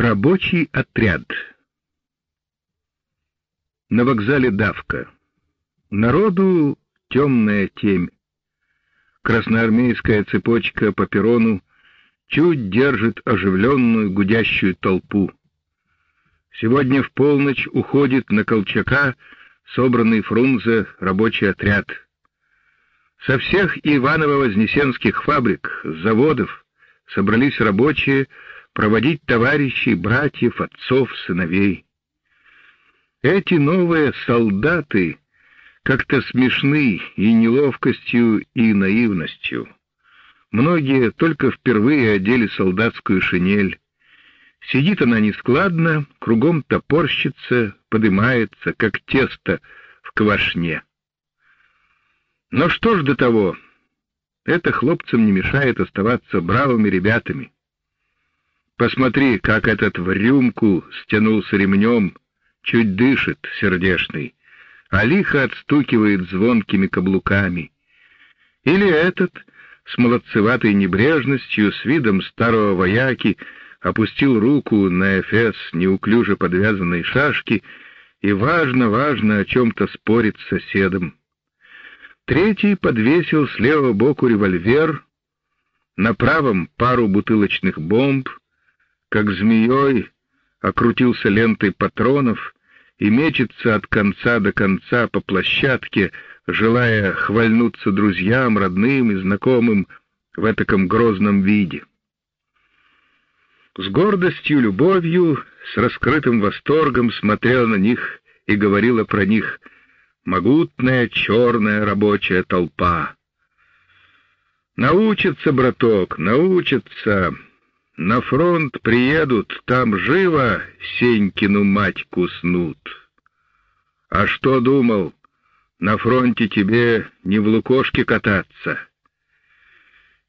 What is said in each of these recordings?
Рабочий отряд. На вокзале давка. Народу темная темь. Красноармейская цепочка по перрону чуть держит оживленную гудящую толпу. Сегодня в полночь уходит на Колчака собранный Фрунзе рабочий отряд. Со всех Иваново-Вознесенских фабрик, заводов собрались рабочие, проводить товарищей, братьев, отцов, сыновей. Эти новые солдаты как-то смешны и неловкостью, и наивностью. Многие только впервые одели солдатскую шинель. Сидит она нескладно, кругом топорщится, подымается, как тесто в квашне. Но что ж до того? Это хлопцам не мешает оставаться бравыми ребятами. Посмотри, как этот в рюмку стянулся ремнем, чуть дышит, сердешный, а лихо отстукивает звонкими каблуками. Или этот с молодцеватой небрежностью, с видом старого вояки, опустил руку на эфес неуклюже подвязанной шашки и важно-важно о чем-то спорит с соседом. Третий подвесил с левого боку револьвер, на правом пару бутылочных бомб, как змеей окрутился лентой патронов и мечется от конца до конца по площадке, желая хвальнуться друзьям, родным и знакомым в этаком грозном виде. С гордостью, любовью, с раскрытым восторгом смотрел на них и говорила про них могутная черная рабочая толпа. Научится, браток, научится. На фронт приедут, там живо Сенькину мать куснут. А что думал, на фронте тебе не в лукошке кататься?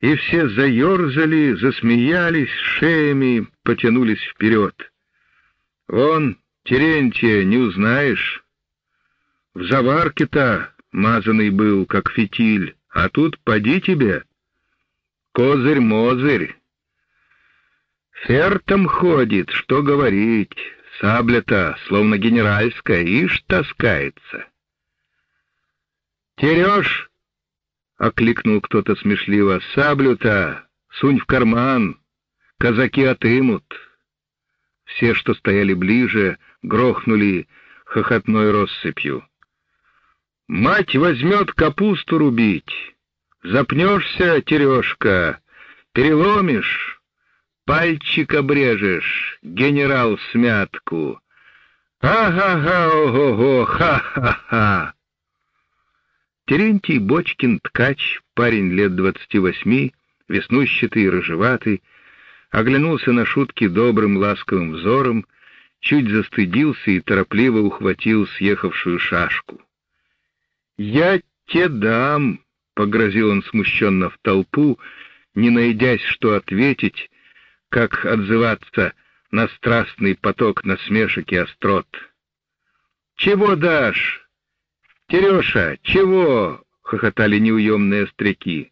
И все заерзали, засмеялись шеями, потянулись вперед. Вон, Терентия, не узнаешь. В заварке-то мазанный был, как фитиль, а тут поди тебе. Козырь-мозырь. Фертом ходит, что говорить, сабля-то, словно генеральская, ишь таскается. «Терешь!» — окликнул кто-то смешливо. «Саблю-то сунь в карман, казаки отымут». Все, что стояли ближе, грохнули хохотной россыпью. «Мать возьмет капусту рубить, запнешься, Терешка, переломишь». Пальчик обрежешь, генерал смятку. Ага-га, ого-го, ха-ха-ха. Терентий Бочкин, ткач, парень лет двадцати восьми, веснущатый, рыжеватый, оглянулся на шутки добрым ласковым взором, чуть застыдился и торопливо ухватил съехавшую шашку. «Я те дам!» — погрозил он смущенно в толпу, не найдясь, что ответить, как отзываться на страстный поток насмешек и острот. «Чего дашь? Тереша, чего?» — хохотали неуемные остряки.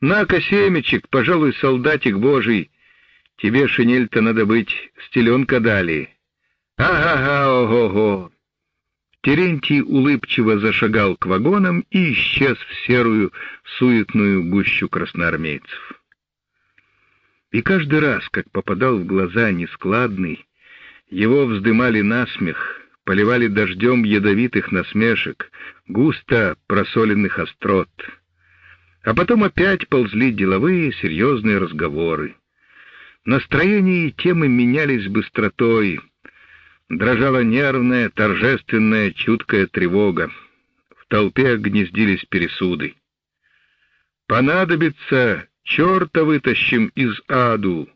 «На-ка, семечек, пожалуй, солдатик божий, тебе шинель-то надо быть, стеленка дали». «Ага-га, ого-го!» Терентий улыбчиво зашагал к вагонам и исчез в серую, суетную гущу красноармейцев. И каждый раз, как попадал в глаза нескладный, его вздымали насмех, поливали дождем ядовитых насмешек, густо просоленных острот. А потом опять ползли деловые, серьезные разговоры. Настроение и темы менялись быстротой. Дрожала нервная, торжественная, чуткая тревога. В толпе гнездились пересуды. Понадобится черта вытащим из аду.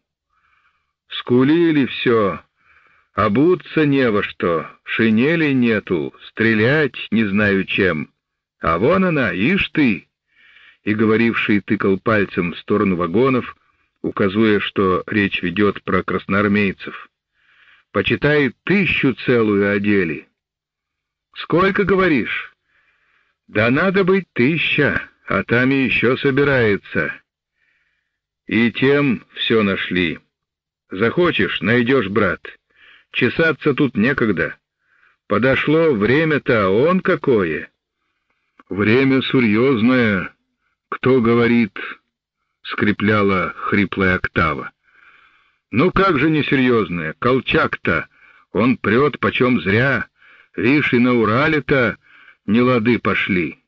Скулили все, обуться не во что, шинели нету, стрелять не знаю чем. А вон она, ишь ты!» И говоривший тыкал пальцем в сторону вагонов, указывая, что речь ведет про красноармейцев. «Почитай, тысячу целую одели». «Сколько, говоришь?» «Да надо быть тысяча, а там еще собирается». И тем все нашли. Захочешь, найдешь, брат. Чесаться тут некогда. Подошло время-то, а он какое. Время серьезное. Кто говорит, скрепляла хриплая октава. Ну как же несерьезное, Колчак-то, он прет почем зря. Вишь, и на Урале-то не лады пошли.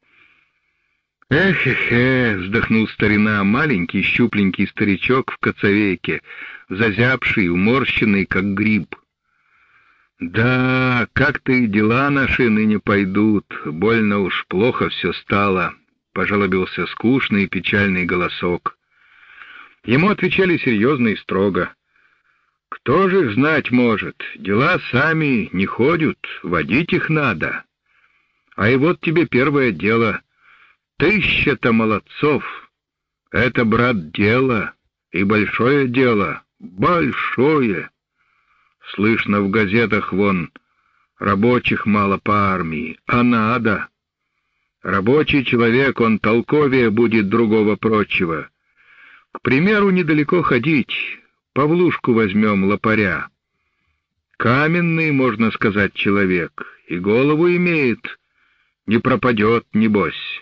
«Эх-эхе!» — вздохнул старина, маленький щупленький старичок в коцовейке, зазябший, уморщенный, как гриб. «Да, как-то и дела наши ныне пойдут, больно уж плохо все стало», — пожалобился скучный и печальный голосок. Ему отвечали серьезно и строго. «Кто же их знать может? Дела сами не ходят, водить их надо. А и вот тебе первое дело. Тысяча-то молодцов. Это, брат, дело, и большое дело, большое». Слышно в газетах вон, рабочих мало по армии, а надо. Рабочий человек, он толковее будет другого прочего. К примеру, недалеко ходить, Павлушку возьмем лопаря. Каменный, можно сказать, человек, и голову имеет, не пропадет, небось.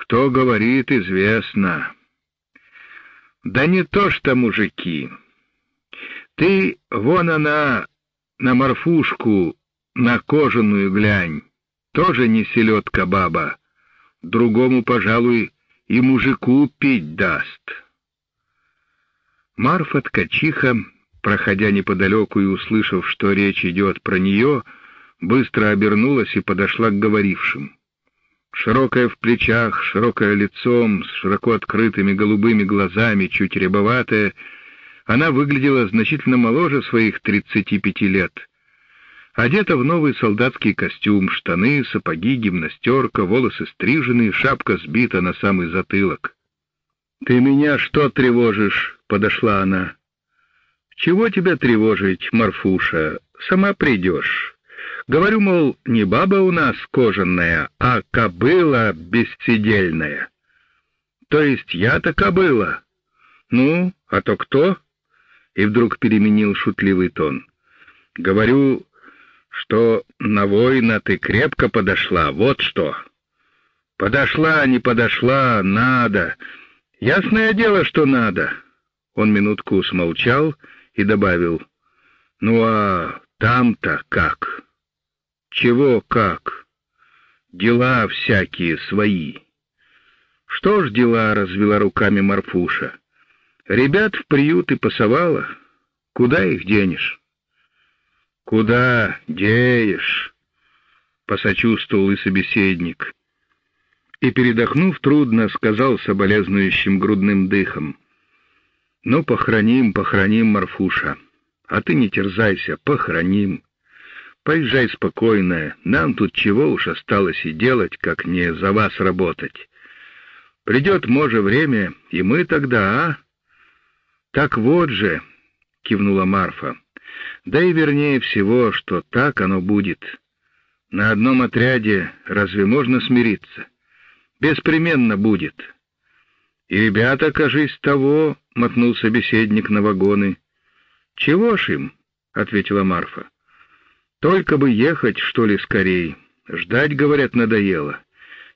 Кто говорит, известно. Да не то что мужики. Ты, вон она, на морфушку, на кожаную глянь, тоже не селедка баба, другому, пожалуй, и мужику пить даст. Марфа ткачиха, проходя неподалеку и услышав, что речь идет про нее, быстро обернулась и подошла к говорившим. Широкая в плечах, широкое лицом, с широко открытыми голубыми глазами, чуть рябоватая, она выглядела значительно моложе своих 35 лет. Одета в новый солдатский костюм, штаны, сапоги, гимнастерка, волосы стрижены, шапка сбита на самый затылок. «Ты меня что тревожишь?» — подошла она. «Чего тебя тревожить, Марфуша? Сама придешь. Говорю, мол, не баба у нас кожаная, а кобыла бессидельная. То есть я-то кобыла. Ну, а то кто?» и вдруг переменил шутливый тон. «Говорю, что на воина ты крепко подошла, вот что. Подошла, не подошла, надо. Ясное дело, что надо». Он минутку смолчал и добавил, «Ну а там-то как?» «Чего как?» «Дела всякие свои». «Что ж дела?» — развела руками Марфуша. Ребят в приют и пасовала. Куда их денешь? Куда деешь? Посочувствовал и собеседник. И, передохнув трудно, сказал соболезнующим грудным дыхом. Ну, похороним, похороним, Марфуша. А ты не терзайся, похороним. Поезжай спокойно, нам тут чего уж осталось и делать, как не за вас работать. Придет, может, время, и мы тогда, а? Так вот же, кивнула Марфа. Да и вернее всего, что так оно будет. На одном отряде разве можно смириться? Беспременно будет. И ребята, кажись, того, мотнул собеседник на вагоны. Чего ж им? ответила Марфа. Только бы ехать, что ли, скорей. Ждать, говорят, надоело.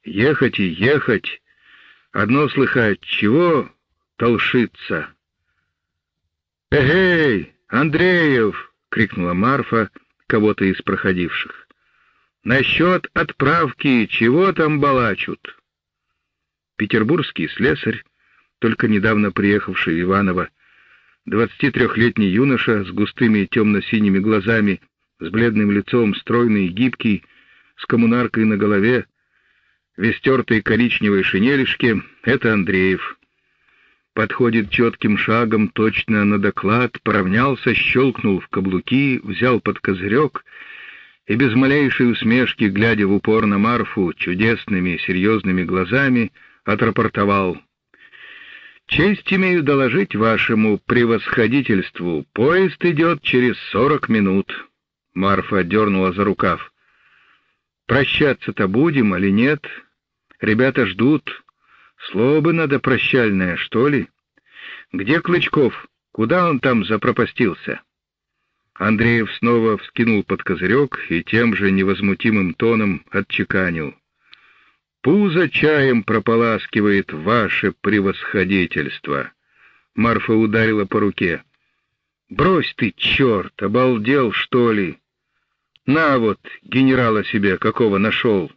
Ехать и ехать. Одно слыхать, чего толшиться. «Эгей, Андреев!» — крикнула Марфа кого-то из проходивших. «Насчет отправки чего там балачут?» Петербургский слесарь, только недавно приехавший Иваново, двадцатитрехлетний юноша с густыми темно-синими глазами, с бледным лицом, стройный и гибкий, с коммунаркой на голове, в истертой коричневой шинелишке — это Андреев подходит четким шагом точно на доклад, поравнялся, щелкнул в каблуки, взял под козырек и без малейшей усмешки, глядя в упор на Марфу чудесными серьезными глазами, отрапортовал. «Честь имею доложить вашему превосходительству. Поезд идет через сорок минут». Марфа дернула за рукав. «Прощаться-то будем или нет? Ребята ждут, Слово надо прощальное, что ли? Где Клычков? Куда он там запропастился? Андреев снова вскинул под козырек и тем же невозмутимым тоном отчеканил. «Пузо чаем прополаскивает ваше превосходительство!» Марфа ударила по руке. «Брось ты, черт, обалдел, что ли? На вот, генерала себе какого нашел!»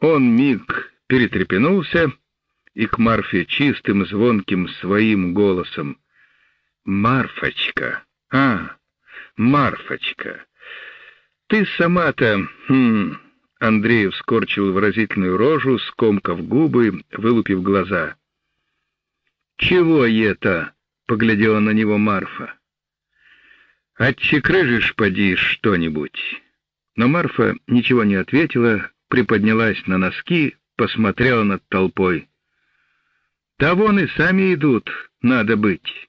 Он миг перетрепенулся и к Марфе чистым, звонким своим голосом. «Марфочка! А, Марфочка! Ты сама-то...» хм... Андреев скорчил выразительную рожу, скомкав губы, вылупив глаза. «Чего это?» — поглядела на него Марфа. «Отчекрыжишь, поди, что-нибудь». Но Марфа ничего не ответила, приподнялась на носки, посмотрела над толпой. «Да вон и сами идут, надо быть».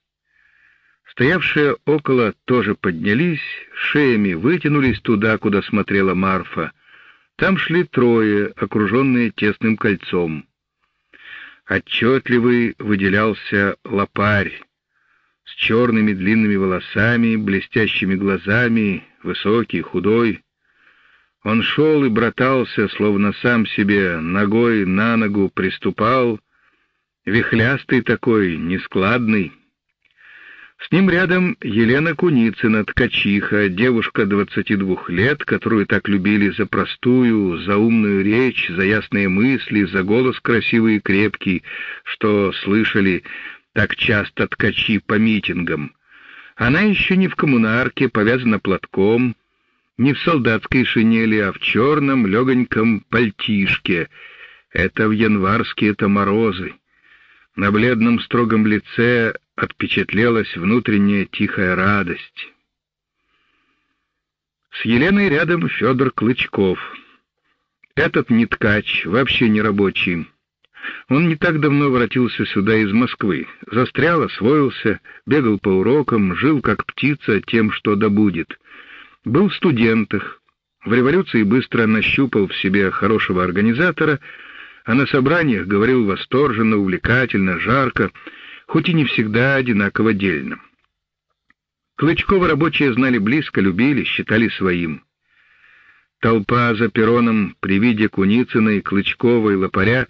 Стоявшие около тоже поднялись, шеями вытянулись туда, куда смотрела Марфа. Там шли трое, окруженные тесным кольцом. Отчетливый выделялся лопарь черными длинными волосами, блестящими глазами, высокий, худой, он шел и братался, словно сам себе ногой на ногу приступал, вихлястый такой, нескладный. С ним рядом Елена Куницына, ткачиха, девушка двадцати двух лет, которую так любили за простую, за умную речь, за ясные мысли, за голос красивый и крепкий, что слышали так часто ткачи по митингам. Она еще не в коммунарке, повязана платком, не в солдатской шинели, а в черном легоньком пальтишке. Это в январские-то морозы. На бледном строгом лице отпечатлелась внутренняя тихая радость. С Еленой рядом Федор Клычков. Этот не ткач, вообще не рабочий. Он не так давно воротился сюда из Москвы. Застрял, освоился, бегал по урокам, жил как птица тем, что добудет. Был в студентах. В революции быстро нащупал в себе хорошего организатора, а на собраниях говорил восторженно, увлекательно, жарко, хоть и не всегда одинаково дельно. Клычкова рабочие знали близко, любили, считали своим. Толпа за перроном при виде Куницына и Клычкова и Лопаря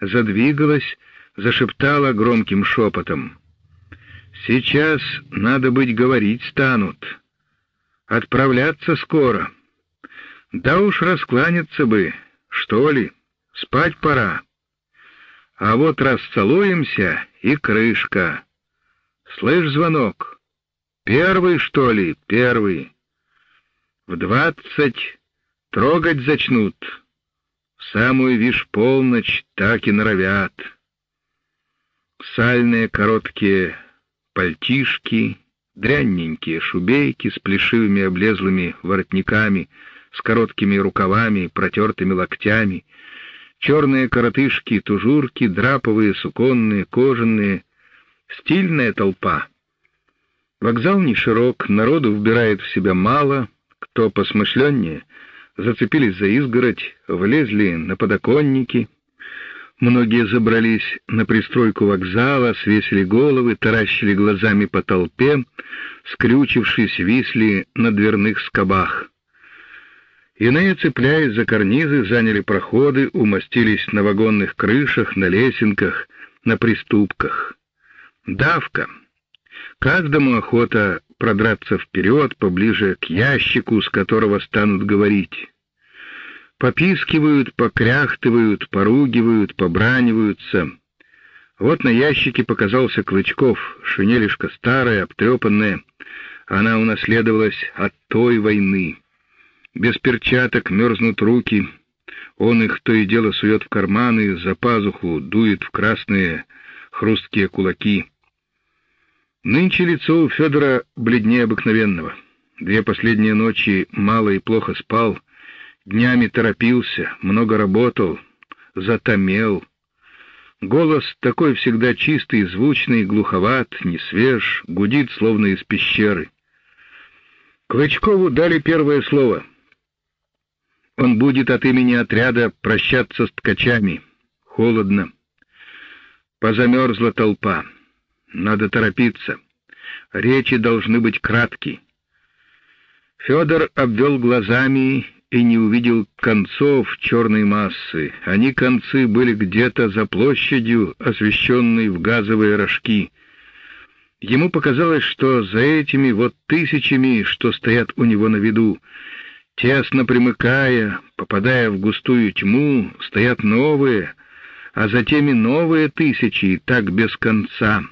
задвигалась, зашептала громким шепотом. «Сейчас, надо быть, говорить станут. Отправляться скоро. Да уж раскланяться бы, что ли, спать пора. А вот расцелуемся и крышка. Слышь, звонок? Первый, что ли, первый? В двадцать трогать зачнут. В самую, вишь, полночь так и норовят. Сальные короткие пальтишки — дрянненькие шубейки с плешивыми облезлыми воротниками, с короткими рукавами, протертыми локтями, черные коротышки, тужурки, драповые, суконные, кожаные. Стильная толпа. Вокзал не широк, народу вбирает в себя мало, кто посмышленнее, зацепились за изгородь, влезли на подоконники — Многие забрались на пристройку вокзала, свесили головы, таращили глазами по толпе, скрючившись, висли на дверных скобах. Иные, цепляясь за карнизы, заняли проходы, умостились на вагонных крышах, на лесенках, на приступках. Давка. Каждому охота продраться вперед, поближе к ящику, с которого станут говорить. Попискивают, покряхтывают, поругивают, побраниваются. Вот на ящике показался Клычков, шинелишка старая, обтрепанная. Она унаследовалась от той войны. Без перчаток мерзнут руки. Он их то и дело сует в карманы, за пазуху, дует в красные хрусткие кулаки. Нынче лицо у Федора бледнее обыкновенного. Две последние ночи мало и плохо спал — Днями торопился, много работал, затомел. Голос такой всегда чистый, звучный, глуховат, не свеж, гудит, словно из пещеры. Клычкову дали первое слово. Он будет от имени отряда прощаться с ткачами. Холодно. Позамерзла толпа. Надо торопиться. Речи должны быть краткие. Федор обвел глазами и не увидел концов черной массы. Они концы были где-то за площадью, освещенной в газовые рожки. Ему показалось, что за этими вот тысячами, что стоят у него на виду, тесно примыкая, попадая в густую тьму, стоят новые, а за теми новые тысячи, так без конца.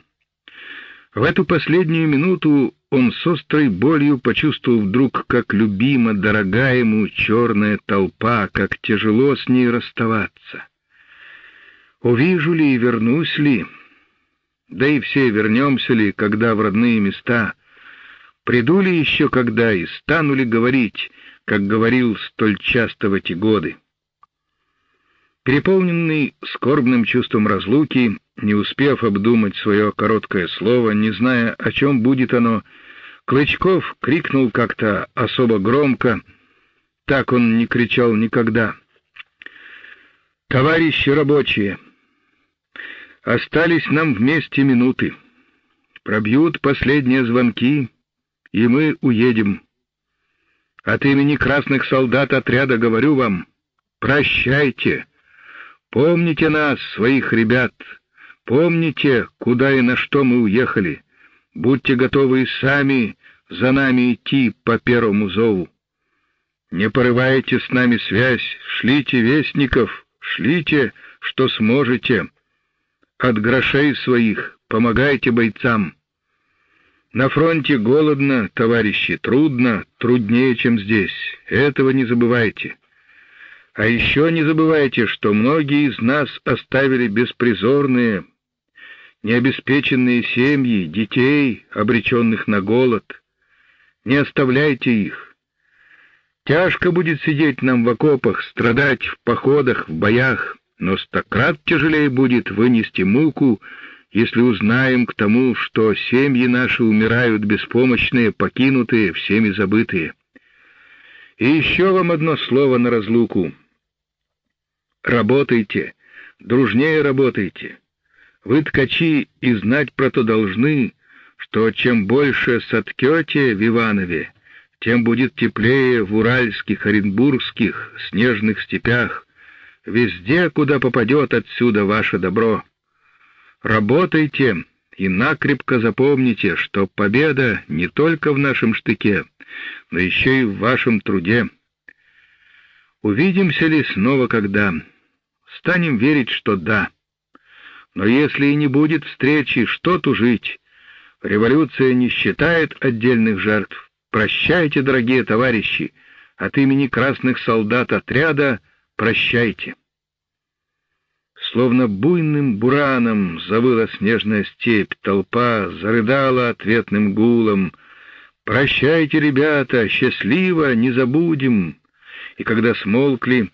В эту последнюю минуту он с острой болью почувствовал вдруг, как любима, дорогая ему черная толпа, как тяжело с ней расставаться. Увижу ли и вернусь ли, да и все вернемся ли, когда в родные места, приду ли еще когда и стану ли говорить, как говорил столь часто в эти годы. Переполненный скорбным чувством разлуки, не успев обдумать свое короткое слово, не зная, о чем будет оно, Клычков крикнул как-то особо громко, так он не кричал никогда. «Товарищи рабочие, остались нам вместе минуты. Пробьют последние звонки, и мы уедем. От имени красных солдат отряда говорю вам, прощайте». Помните нас, своих ребят, помните, куда и на что мы уехали. Будьте готовы и сами за нами идти по первому зову. Не порывайте с нами связь, шлите вестников, шлите, что сможете. От грошей своих помогайте бойцам. На фронте голодно, товарищи, трудно, труднее, чем здесь. Этого не забывайте. А еще не забывайте, что многие из нас оставили беспризорные, необеспеченные семьи, детей, обреченных на голод. Не оставляйте их. Тяжко будет сидеть нам в окопах, страдать в походах, в боях, но стократ тяжелее будет вынести муку, если узнаем к тому, что семьи наши умирают беспомощные, покинутые, всеми забытые. И еще вам одно слово на разлуку. Работайте, дружнее работайте. Вы, ткачи, и знать про то должны, что чем больше соткете в Иванове, тем будет теплее в уральских, оренбургских, снежных степях, везде, куда попадет отсюда ваше добро. Работайте и накрепко запомните, что победа не только в нашем штыке, но еще и в вашем труде. Увидимся ли снова когда? Станем верить, что да. Но если и не будет встречи, что тужить? Революция не считает отдельных жертв. Прощайте, дорогие товарищи, от имени красных солдат отряда прощайте. Словно буйным бураном завыла снежная степь, толпа зарыдала ответным гулом. «Прощайте, ребята, счастливо, не забудем!» И когда смолкли,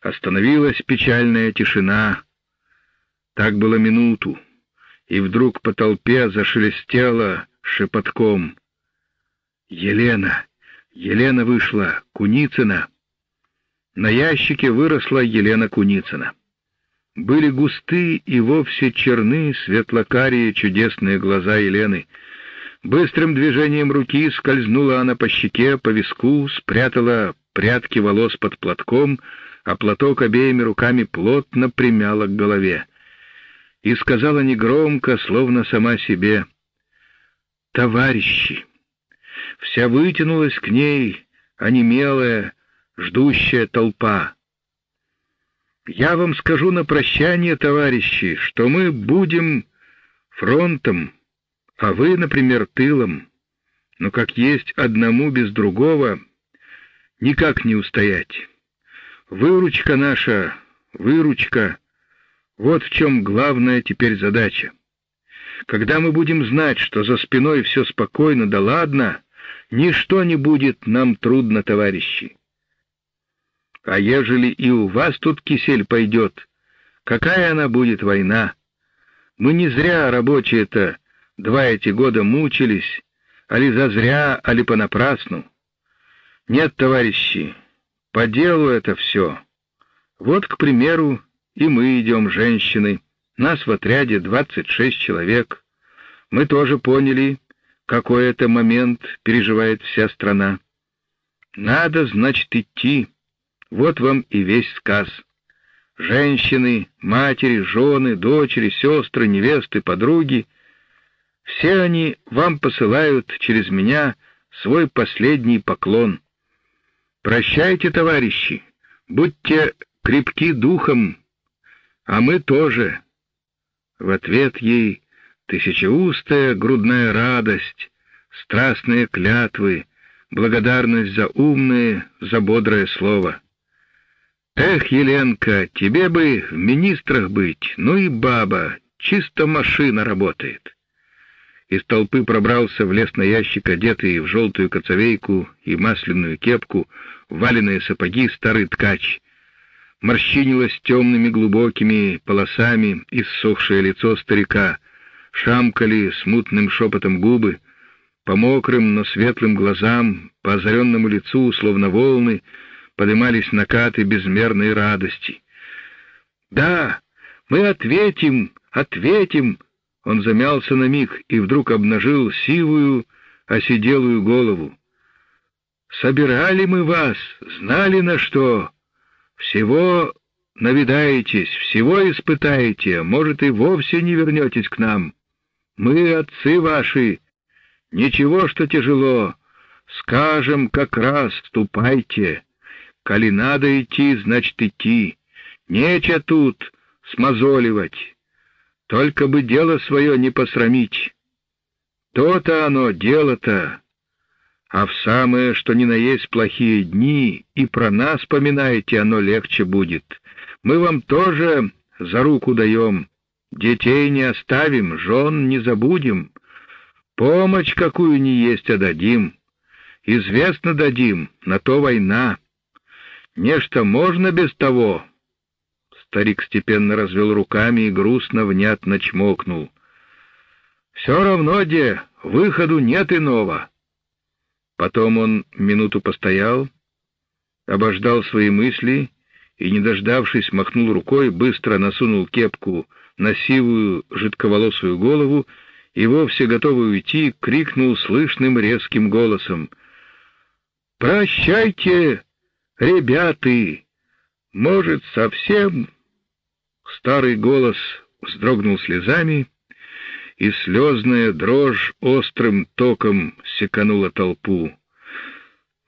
Остановилась печальная тишина. Так было минуту, и вдруг по толпе зашелестело шепотком. «Елена! Елена вышла! Куницына!» На ящике выросла Елена Куницына. Были густы и вовсе черны светлокарие чудесные глаза Елены. Быстрым движением руки скользнула она по щеке, по виску, спрятала прядки волос под платком — а платок обеими руками плотно примяла к голове. И сказала негромко, словно сама себе, «Товарищи!» Вся вытянулась к ней, онемелая, ждущая толпа. «Я вам скажу на прощание, товарищи, что мы будем фронтом, а вы, например, тылом. Но как есть одному без другого, никак не устоять». Выручка наша, выручка. Вот в чем главная теперь задача. Когда мы будем знать, что за спиной все спокойно да ладно, ничто не будет нам трудно, товарищи. А ежели и у вас тут кисель пойдет, какая она будет война? Мы не зря рабочие-то два эти года мучились, али зазря, али понапрасну. Нет, товарищи, по делу это все. Вот, к примеру, и мы идем, женщины. Нас в отряде двадцать шесть человек. Мы тоже поняли, какой это момент переживает вся страна. Надо, значит, идти. Вот вам и весь сказ. Женщины, матери, жены, дочери, сестры, невесты, подруги — все они вам посылают через меня свой последний поклон. Прощайте, товарищи, будьте крепки духом, а мы тоже. В ответ ей тысячеустая грудная радость, страстные клятвы, благодарность за умное, за бодрое слово. Эх, Еленка, тебе бы в министрах быть, ну и баба, чисто машина работает. Из толпы пробрался в лес на ящик, одетый в желтую коцовейку и масляную кепку, валеные сапоги старый ткач. Морщинилось темными глубокими полосами иссохшее лицо старика, шамкали смутным шепотом губы, по мокрым, но светлым глазам, по озаренному лицу, словно волны, поднимались накаты безмерной радости. «Да, мы ответим, ответим!» Он замялся на миг и вдруг обнажил сивую, осиделую голову. «Собирали мы вас, знали на что. Всего навидаетесь, всего испытаете, может, и вовсе не вернетесь к нам. Мы, отцы ваши, Ничего, что тяжело. Скажем, как раз ступайте. Коли надо идти, значит идти. Нече тут смазоливать. Только бы дело свое не посрамить. То-то оно, дело-то. А в самые, что ни на есть плохие дни, и про нас поминаете, оно легче будет. Мы вам тоже за руку даем. Детей не оставим, жен не забудем. Помощь какую ни есть отдадим. Известно дадим, на то война. Нечто можно без того. Старик степенно развел руками и грустно внятно чмокнул. Все равно, де, выходу нет иного. Потом он минуту постоял, обождал свои мысли и, не дождавшись, махнул рукой, быстро насунул кепку на сивую жидковолосую голову и вовсе готовый уйти, крикнул слышным резким голосом. «Прощайте, ребята! Может, совсем...» Старый голос вздрогнул слезами, и слезная дрожь острым током секанула толпу.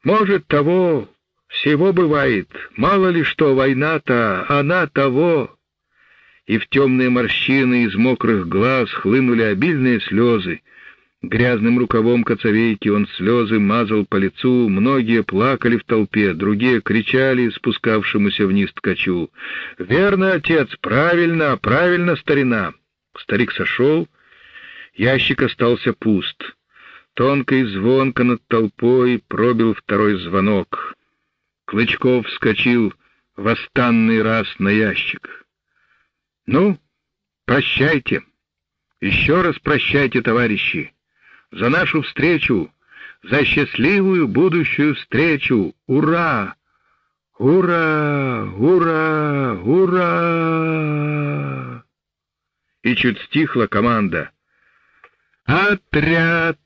«Может, того всего бывает, мало ли что война-то, она того...» и в темные морщины из мокрых глаз хлынули обильные слезы. Грязным рукавом коцовейки он слезы мазал по лицу, многие плакали в толпе, другие кричали спускавшемуся вниз ткачу. «Верно, отец, правильно, правильно, старина!» Старик сошел, ящик остался пуст. Тонко и звонко над толпой пробил второй звонок. Клычков вскочил в останный раз на ящик. Ну, прощайте. Еще раз прощайте, товарищи. За нашу встречу, за счастливую будущую встречу. Ура! Ура! Ура! Ура! И чуть стихла команда. Отряд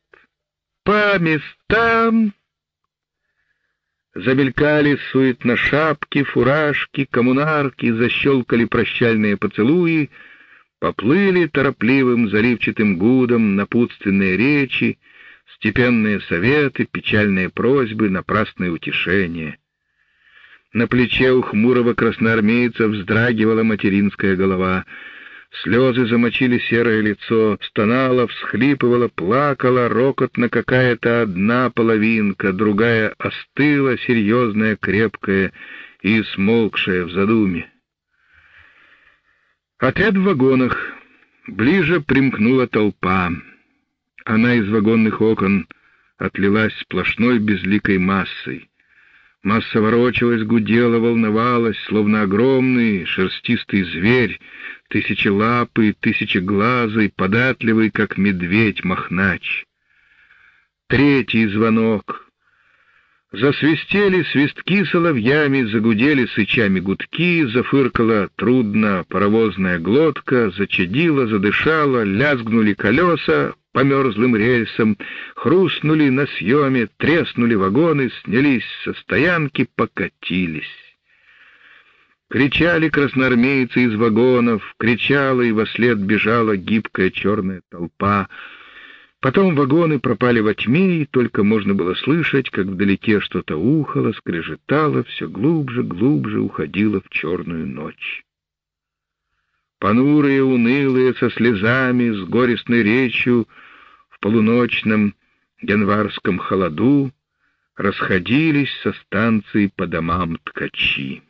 по местам! Замелькали суетно шапки, фуражки, коммунарки, защелкали прощальные поцелуи, поплыли торопливым заливчатым гудом напутственные речи, степенные советы, печальные просьбы, напрасные утешения. На плече у хмурого красноармейца вздрагивала материнская голова — Слезы замочили серое лицо, стонала, всхлипывала, плакала, рокотно какая-то одна половинка, другая остыла, серьезная, крепкая и смолкшая в задуме. Отряд в вагонах. Ближе примкнула толпа. Она из вагонных окон отлилась сплошной безликой массой. Масса ворочалась, гудела, волновалась, словно огромный шерстистый зверь, тысячелапый, тысячеглазый, податливый, как медведь-махнач. Третий звонок. Засвистели свистки соловьями, загудели сычами гудки, зафыркала трудно паровозная глотка, зачадила, задышала, лязгнули колеса, по мерзлым рельсам, хрустнули на съеме, треснули вагоны, снялись со стоянки, покатились. Кричали красноармейцы из вагонов, кричала и во след бежала гибкая черная толпа. Потом вагоны пропали во тьме, и только можно было слышать, как вдалеке что-то ухало, скрежетало, все глубже, глубже уходило в черную ночь. Понурые, унылые, со слезами, с горестной речью, в полуночном январском холоду расходились со станции по домам ткачи.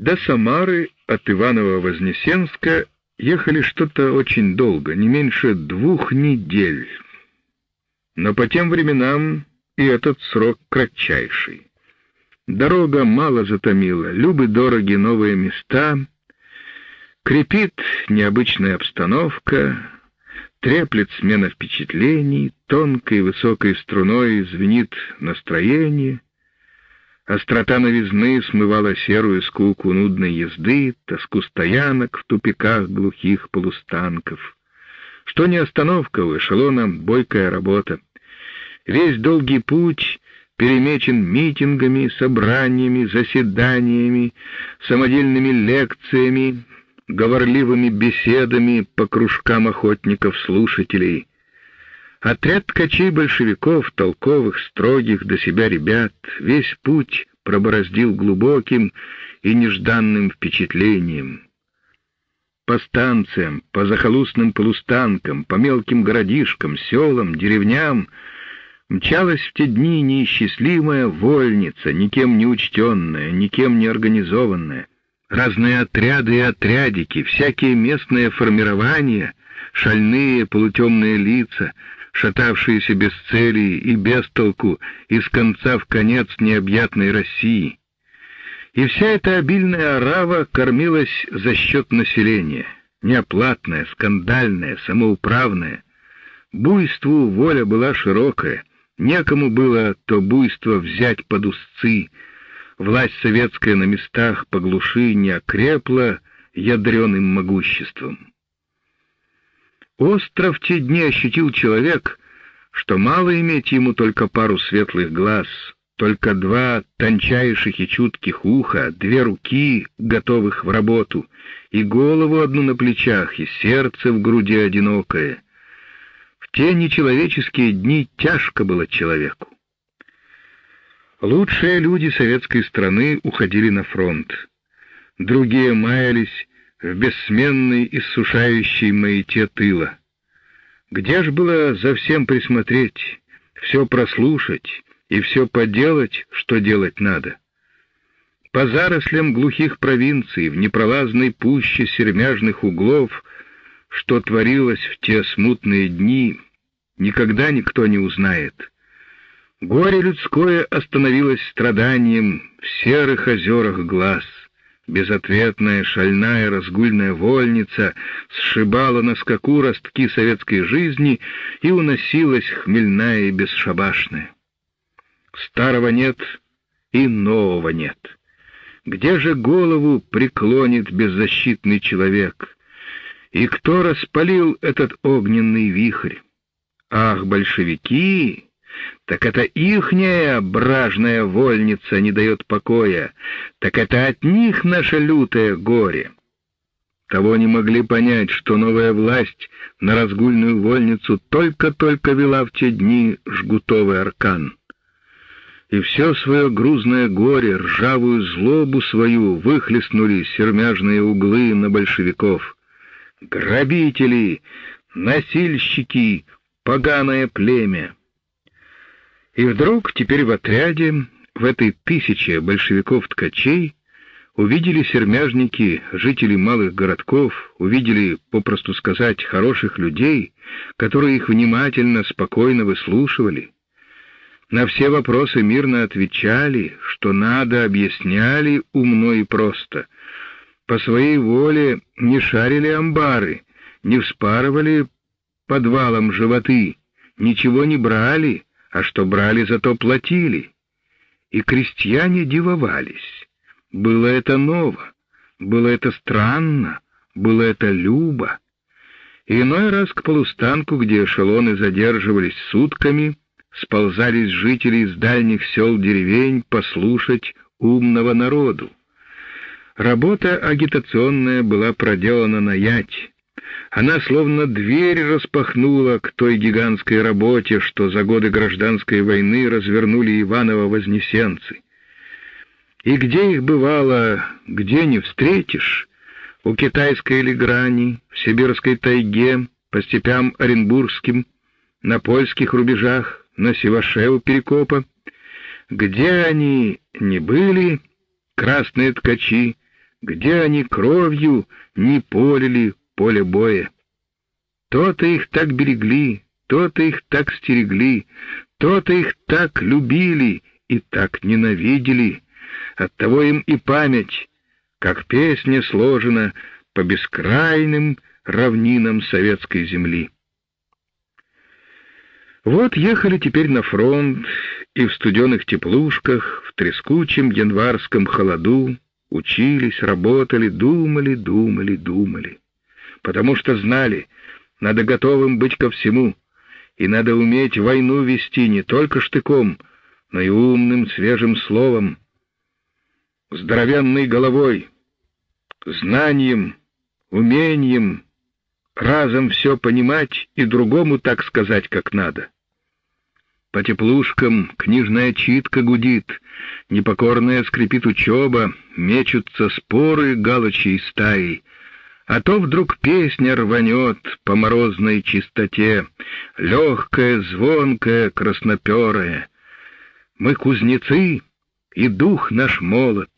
До Самары от Иваново-Вознесенска ехали что-то очень долго, не меньше двух недель. Но по тем временам и этот срок кратчайший. Дорога мало затомила, любы дороги новые места, крепит необычная обстановка, треплет смена впечатлений, тонкой высокой струной звенит настроение, острота новизны смывала серую скуку нудной езды, тоску стоянок в тупиках глухих полустанков. Что не остановка у эшелона, бойкая работа. Весь долгий путь перемечен митингами, собраниями, заседаниями, самодельными лекциями, говорливыми беседами по кружкам охотников-слушателей. Отряд ткачей-большевиков, толковых, строгих до себя ребят, весь путь пробороздил глубоким и нежданным впечатлением. По станциям, по захолустным полустанкам, по мелким городишкам, селам, деревням — Мчалась в те дни неисчислимая вольница, никем не учтенная, никем не организованная. Разные отряды и отрядики, всякие местные формирования, шальные полутемные лица, шатавшиеся без цели и без толку из конца в конец необъятной России. И вся эта обильная орава кормилась за счет населения, неоплатная, скандальная, самоуправная. Буйству воля была широкая, Некому было то буйство взять под узцы. Власть советская на местах по глуши не окрепла ядреным могуществом. Остров те дни ощутил человек, что мало иметь ему только пару светлых глаз, только два тончайших и чутких уха, две руки, готовых в работу, и голову одну на плечах, и сердце в груди одинокое — в те нечеловеческие дни тяжко было человеку. Лучшие люди советской страны уходили на фронт. Другие маялись в бессменной иссушающей маяте тыла. Где ж было за всем присмотреть, все прослушать и все поделать, что делать надо? По зарослям глухих провинций, в непролазной пуще сермяжных углов — что творилось в те смутные дни, никогда никто не узнает. Горе людское остановилось страданием в серых озерах глаз. Безответная, шальная, разгульная вольница сшибала на скаку ростки советской жизни и уносилась хмельная и бесшабашная. Старого нет и нового нет. Где же голову преклонит беззащитный человек? И кто распалил этот огненный вихрь? Ах, большевики! Так это ихняя бражная вольница не дает покоя, так это от них наше лютое горе. Того не могли понять, что новая власть на разгульную вольницу только-только вела в те дни жгутовый аркан. И все свое грузное горе, ржавую злобу свою выхлестнули сермяжные углы на большевиков — грабители, насильщики, поганое племя. И вдруг теперь в отряде, в этой тысяче большевиков-ткачей, увидели сермяжники, жители малых городков, увидели, попросту сказать, хороших людей, которые их внимательно, спокойно выслушивали. На все вопросы мирно отвечали, что надо, объясняли умно и просто — по своей воле не шарили амбары, не вспарывали подвалом животы, ничего не брали, а что брали, зато платили. И крестьяне дивовались. Было это ново, было это странно, было это любо. иной раз к полустанку, где эшелоны задерживались сутками, сползались жители из дальних сел деревень послушать умного народу. Работа агитационная была проделана на ять. Она словно дверь распахнула к той гигантской работе, что за годы гражданской войны развернули Иваново-вознесенцы. И где их бывало, где не встретишь, у китайской или грани, в сибирской тайге, по степям оренбургским, на польских рубежах, на Севаше у Перекопа, где они не были, красные ткачи, где они кровью не полили поле боя. То-то их так берегли, то-то их так стерегли, то-то их так любили и так ненавидели. Оттого им и память, как песня сложена по бескрайным равнинам советской земли. Вот ехали теперь на фронт, и в студеных теплушках, в трескучем январском холоду учились, работали, думали, думали, думали. Потому что знали, надо готовым быть ко всему, и надо уметь войну вести не только штыком, но и умным, свежим словом, здоровенной головой, знанием, умением, разом все понимать и другому так сказать, как надо. По теплушкам книжная читка гудит, непокорная скрипит учеба, мечутся споры галочей стаи, а то вдруг песня рванет по морозной чистоте, легкая, звонкая, красноперая. Мы кузнецы, и дух наш молот,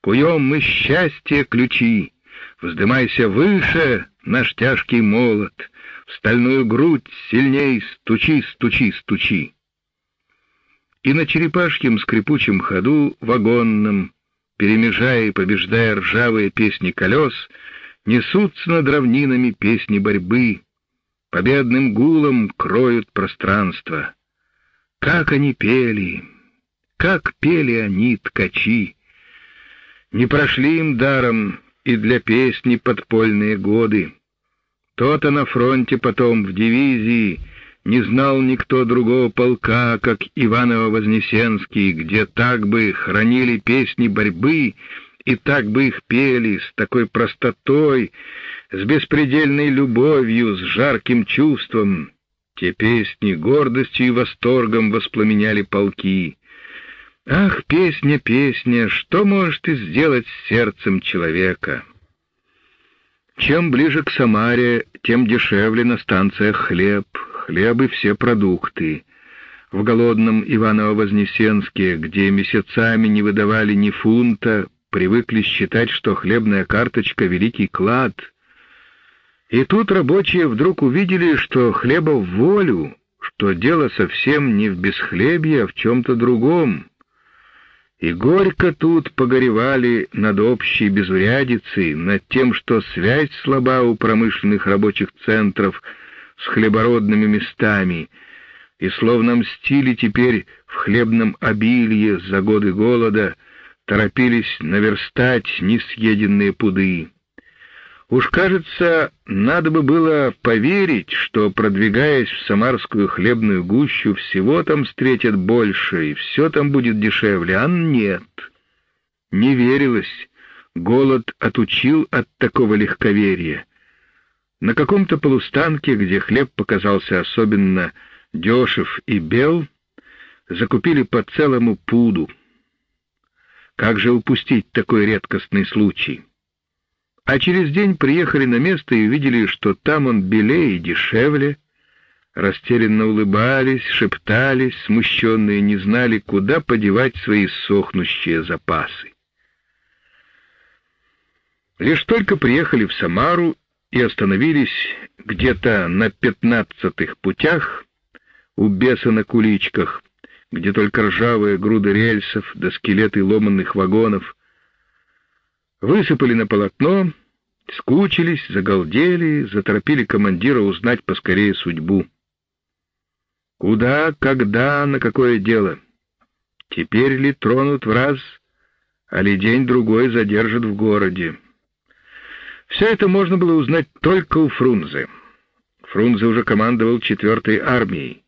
куем мы счастье ключи, вздымайся выше, наш тяжкий молот, в стальную грудь сильней стучи, стучи, стучи. И на черепашьем скрипучем ходу вагонном, перемежая и побеждая ржавые песни колес, несутся над равнинами песни борьбы, победным гулом кроют пространство. Как они пели, как пели они, ткачи! Не прошли им даром и для песни подпольные годы. То-то на фронте потом, в дивизии, не знал никто другого полка, как Иваново-Вознесенский, где так бы хранили песни борьбы и так бы их пели с такой простотой, с беспредельной любовью, с жарким чувством. Те песни гордостью и восторгом воспламеняли полки. Ах, песня, песня, что можешь ты сделать с сердцем человека? Чем ближе к Самаре, тем дешевле на станциях хлеб, хлеб и все продукты. В голодном Иваново-Вознесенске, где месяцами не выдавали ни фунта, привыкли считать, что хлебная карточка — великий клад. И тут рабочие вдруг увидели, что хлеба в волю, что дело совсем не в бесхлебье, а в чем-то другом. И горько тут погоревали над общей безурядицей, над тем, что связь слаба у промышленных рабочих центров с хлебородными местами, и словно мстили теперь в хлебном обилии за годы голода, торопились наверстать несъеденные пуды. Уж, кажется, надо бы было поверить, что, продвигаясь в самарскую хлебную гущу, всего там встретят больше, и все там будет дешевле, а нет. Не верилось, голод отучил от такого легковерия. На каком-то полустанке, где хлеб показался особенно дешев и бел, закупили по целому пуду. Как же упустить такой редкостный случай? А через день приехали на место и увидели, что там он белее и дешевле. Растерянно улыбались, шептались, смущенные не знали, куда подевать свои сохнущие запасы. Лишь только приехали в Самару и остановились где-то на пятнадцатых путях у беса на куличках, где только ржавые груды рельсов да скелеты ломанных вагонов — Высыпали на полотно, скучились, загалдели, заторопили командира узнать поскорее судьбу. Куда, когда, на какое дело? Теперь ли тронут в раз, а ли день-другой задержат в городе? Все это можно было узнать только у Фрунзе. Фрунзе уже командовал четвертой армией.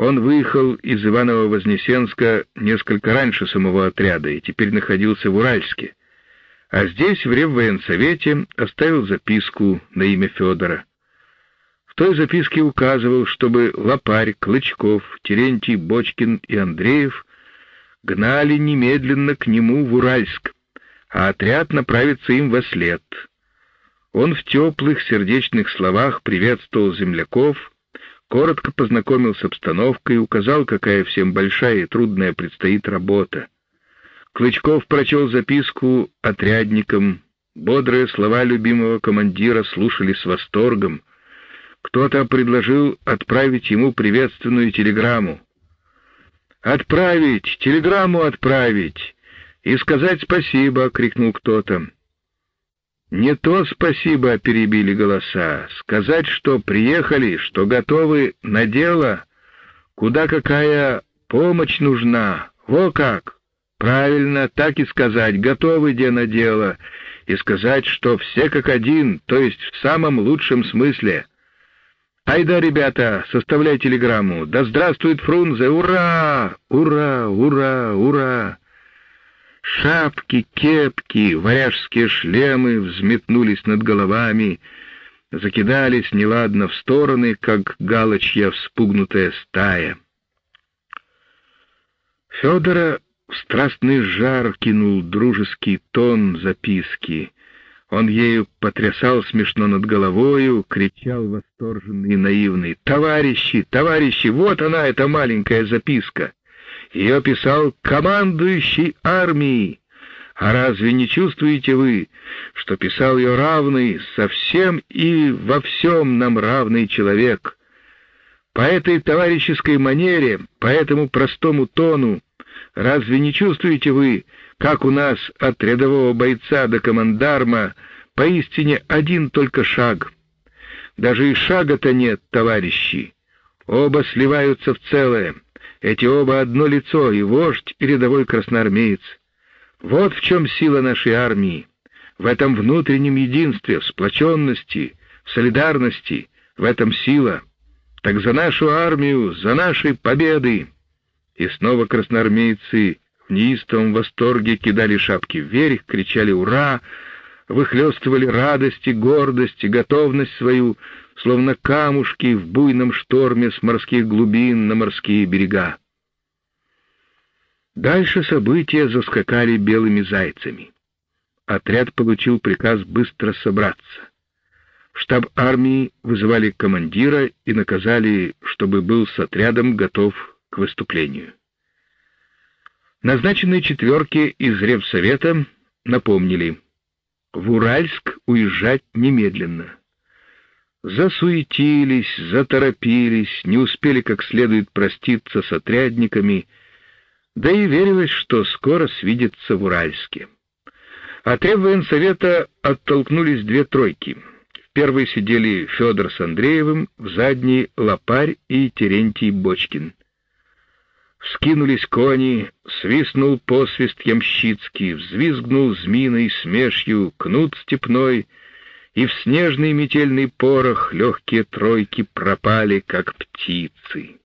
Он выехал из Иваново-Вознесенска несколько раньше самого отряда и теперь находился в Уральске, а здесь в Реввоенсовете оставил записку на имя Федора. В той записке указывал, чтобы Лопарь, Клычков, Терентий, Бочкин и Андреев гнали немедленно к нему в Уральск, а отряд направится им во след. Он в теплых сердечных словах приветствовал земляков, коротко познакомил с обстановкой, указал, какая всем большая и трудная предстоит работа. Клычков прочел записку отрядникам, бодрые слова любимого командира слушали с восторгом. Кто-то предложил отправить ему приветственную телеграмму. «Отправить! Телеграмму отправить! И сказать спасибо!» — крикнул кто-то. «Не то спасибо!» — перебили голоса. «Сказать, что приехали, что готовы на дело, куда какая помощь нужна, во как!» Правильно, так и сказать, готовы где на дело, и сказать, что все как один, то есть в самом лучшем смысле. Айда, ребята, составляй телеграмму. Да здравствует Фрунзе! Ура! Ура! Ура! Ура! Шапки, кепки, варяжские шлемы взметнулись над головами, закидались неладно в стороны, как галочья вспугнутая стая. Федора страстный жар кинул дружеский тон записки. Он ею потрясал смешно над головою, кричал восторженный и наивный. «Товарищи, товарищи, вот она, эта маленькая записка! Ее писал командующий армией! А разве не чувствуете вы, что писал ее равный, совсем и во всем нам равный человек? По этой товарищеской манере, по этому простому тону, Разве не чувствуете вы, как у нас от рядового бойца до командарма поистине один только шаг? Даже и шага-то нет, товарищи. Оба сливаются в целое. Эти оба одно лицо, и вождь, и рядовой красноармеец. Вот в чем сила нашей армии. В этом внутреннем единстве, в сплоченности, в солидарности, в этом сила. Так за нашу армию, за наши победы! И снова красноармейцы в неистовом восторге кидали шапки вверх, кричали «Ура!», выхлестывали радость и гордость и готовность свою, словно камушки в буйном шторме с морских глубин на морские берега. Дальше события заскакали белыми зайцами. Отряд получил приказ быстро собраться. В штаб армии вызывали командира и наказали, чтобы был с отрядом готов к выступлению. Назначенные четверки из Ревсовета напомнили, в Уральск уезжать немедленно. Засуетились, заторопились, не успели как следует проститься с отрядниками, да и верилось, что скоро свидятся в Уральске. От Реввоенсовета оттолкнулись две тройки. В первой сидели Федор с Андреевым, в задней — Лопарь и Терентий Бочкин. Вскинулись кони, свистнул посвист ямщицкий, взвизгнул зминой смешью кнут степной, и в снежный метельный порох легкие тройки пропали, как птицы.